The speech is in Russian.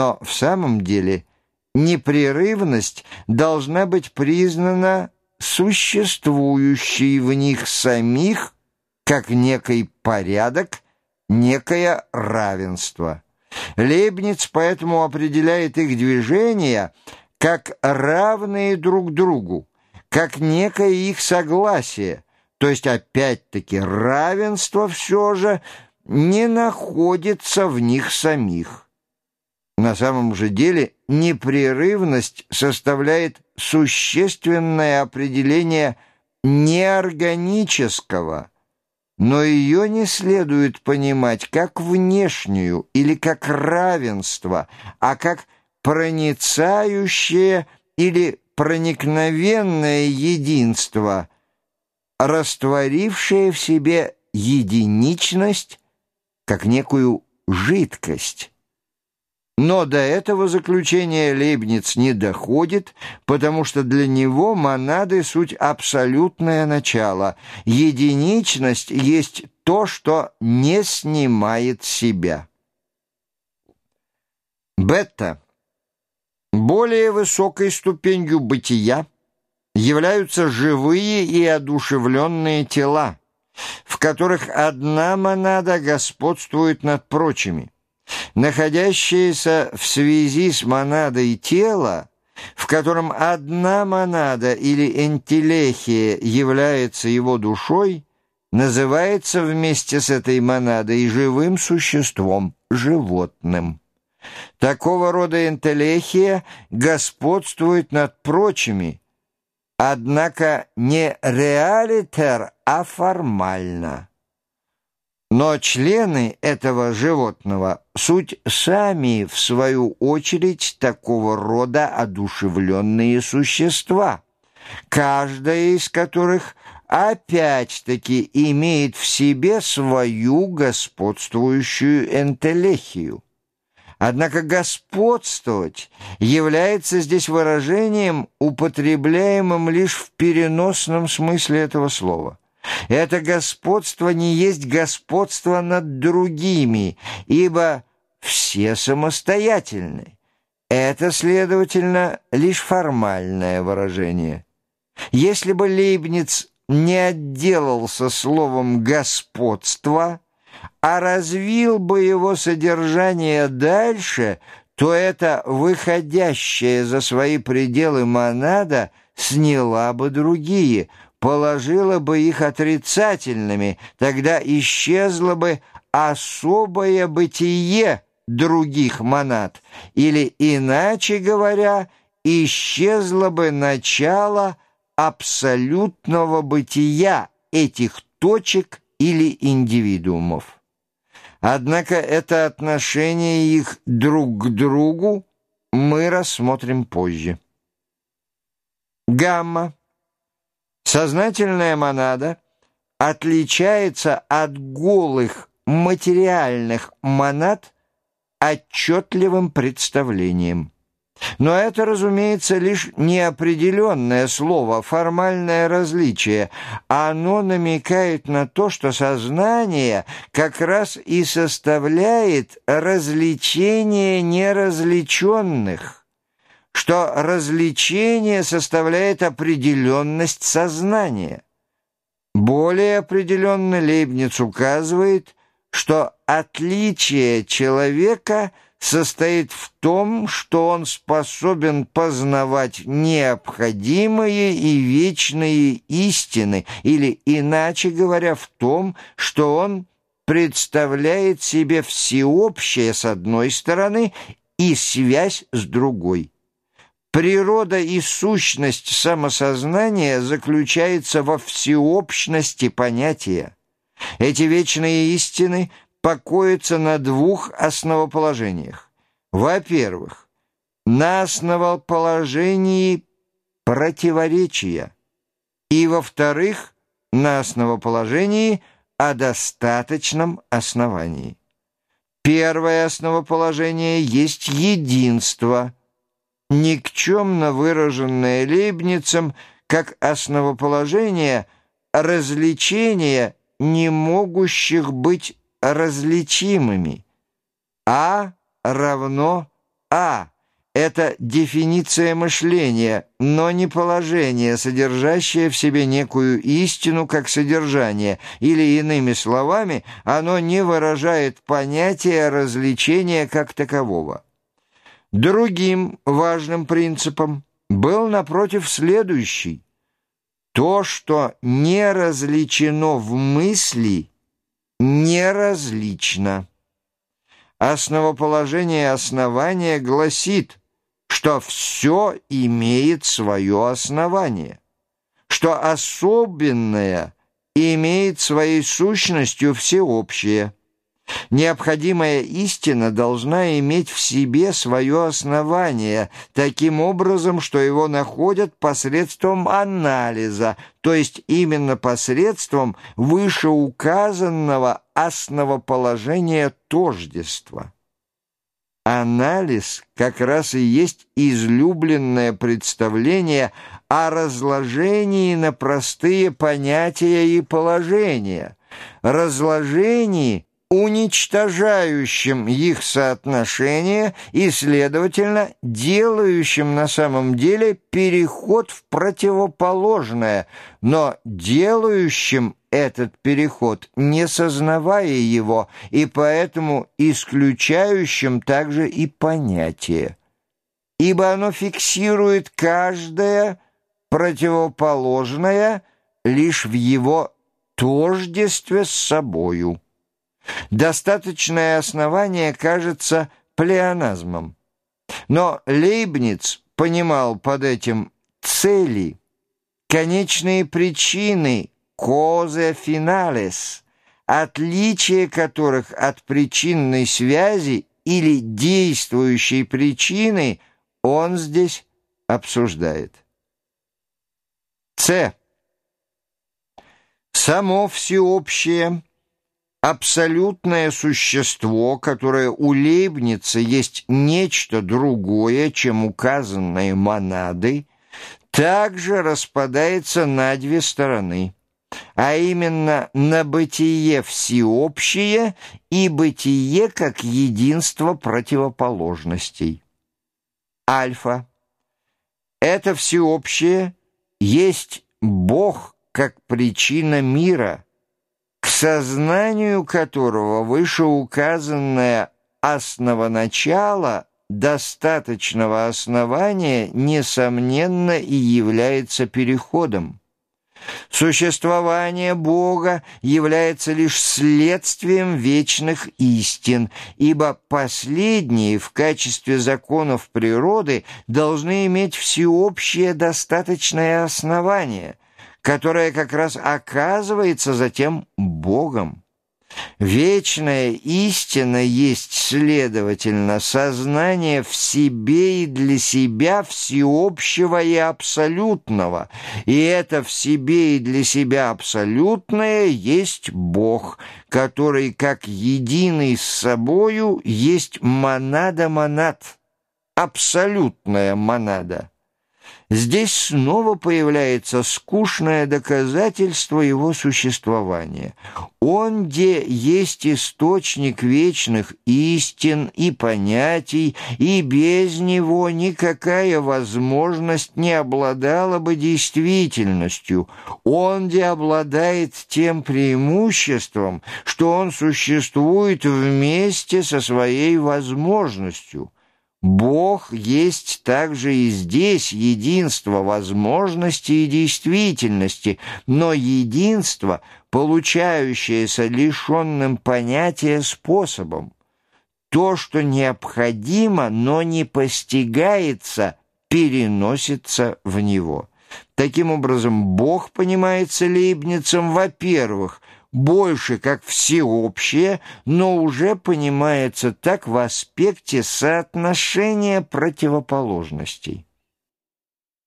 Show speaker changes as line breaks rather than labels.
Но в самом деле непрерывность должна быть признана существующей в них самих как некий порядок, некое равенство. Лейбниц поэтому определяет их движения как равные друг другу, как некое их согласие, то есть опять-таки равенство все же не находится в них самих. На самом же деле непрерывность составляет существенное определение неорганического, но ее не следует понимать как внешнюю или как равенство, а как проницающее или проникновенное единство, растворившее в себе единичность как некую жидкость. Но до этого заключения Лейбниц не доходит, потому что для него монады — суть абсолютное начало. Единичность есть то, что не снимает себя. Бета. Более высокой ступенью бытия являются живые и одушевленные тела, в которых одна монада господствует над прочими находящееся в связи с монадой тело, в котором одна монада или энтелехия является его душой, называется вместе с этой монадой живым существом, животным. Такого рода энтелехия господствует над прочими, однако не реалитер, а формально. Но члены этого животного — суть сами, в свою очередь, такого рода одушевленные существа, каждая из которых опять-таки имеет в себе свою господствующую энтелехию. Однако господствовать является здесь выражением, употребляемым лишь в переносном смысле этого слова. Это господство не есть господство над другими, ибо все самостоятельны. Это, следовательно, лишь формальное выражение. Если бы Лейбниц не отделался словом «господство», а развил бы его содержание дальше, то это выходящее за свои пределы монада сняла бы другие – положила бы их отрицательными, тогда исчезло бы особое бытие других монад, или, иначе говоря, исчезло бы начало абсолютного бытия этих точек или индивидуумов. Однако это отношение их друг к другу мы рассмотрим позже. Гамма Сознательная монада отличается от голых материальных монад отчетливым представлением. Но это, разумеется, лишь неопределенное слово, формальное различие. Оно намекает на то, что сознание как раз и составляет развлечение неразличенных что развлечение составляет определенность сознания. Более определенно Лейбниц указывает, что отличие человека состоит в том, что он способен познавать необходимые и вечные истины, или, иначе говоря, в том, что он представляет себе всеобщее с одной стороны и связь с другой. Природа и сущность самосознания заключается во всеобщности понятия. Эти вечные истины покоятся на двух основоположениях. Во-первых, на основоположении противоречия, и, во-вторых, на основоположении о достаточном основании. Первое основоположение есть единство – никчемно выраженное Лейбницем как основоположение развлечения, не могущих быть различимыми. А равно А – это дефиниция мышления, но не положение, содержащее в себе некую истину как содержание, или, иными словами, оно не выражает понятия развлечения как такового. Другим важным принципом был, напротив, следующий. То, что не различено в мысли, неразлично. Основоположение основания гласит, что все имеет свое основание, что особенное имеет своей сущностью всеобщее – Необходимая истина должна иметь в себе свое основание, таким образом, что его находят посредством анализа, то есть именно посредством вышеуказанного основоположения тождества. Анализ как раз и есть излюбленное представление о разложении на простые понятия и положения, разложении – уничтожающим их соотношение и, следовательно, делающим на самом деле переход в противоположное, но делающим этот переход, не сознавая его, и поэтому исключающим также и понятие. Ибо оно фиксирует каждое противоположное лишь в его тождестве с собою. Достаточное основание кажется плеоназмом. Но Лейбниц понимал под этим цели, конечные причины, козе финалес, отличие которых от причинной связи или действующей причины он здесь обсуждает. С. Само всеобщее – абсолютное существо, которое у Лейбница есть нечто другое, чем указанные монады, также распадается на две стороны, а именно на бытие всеобщее и бытие как единство противоположностей. Альфа. Это всеобщее есть Бог как причина мира – сознанию которого вышеуказанное основоначало достаточного основания, несомненно, и является переходом. Существование Бога является лишь следствием вечных истин, ибо последние в качестве законов природы должны иметь всеобщее достаточное основание, которая как раз оказывается затем Богом. Вечная истина есть, следовательно, сознание в себе и для себя всеобщего и абсолютного, и это в себе и для себя абсолютное есть Бог, который как единый с собою есть монада-монад, абсолютная монада. Здесь снова появляется скучное доказательство его существования. Он, где есть источник вечных истин и понятий, и без него никакая возможность не обладала бы действительностью. Он, где обладает тем преимуществом, что он существует вместе со своей возможностью – Бог есть также и здесь единство возможности и действительности, но единство, получающееся лишенным понятия способом. То, что необходимо, но не постигается, переносится в него. Таким образом, Бог понимается Лейбницем, во-первых, больше как всеобщее, но уже понимается так в аспекте соотношения противоположностей.